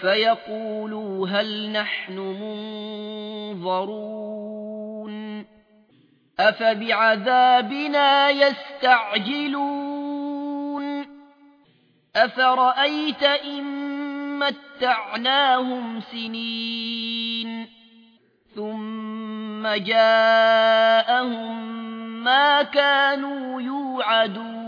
فيقولوا هل نحن منظرون أفبعذابنا يستعجلون أفرأيت إن متعناهم سنين ثم جاءهم ما كانوا يوعدون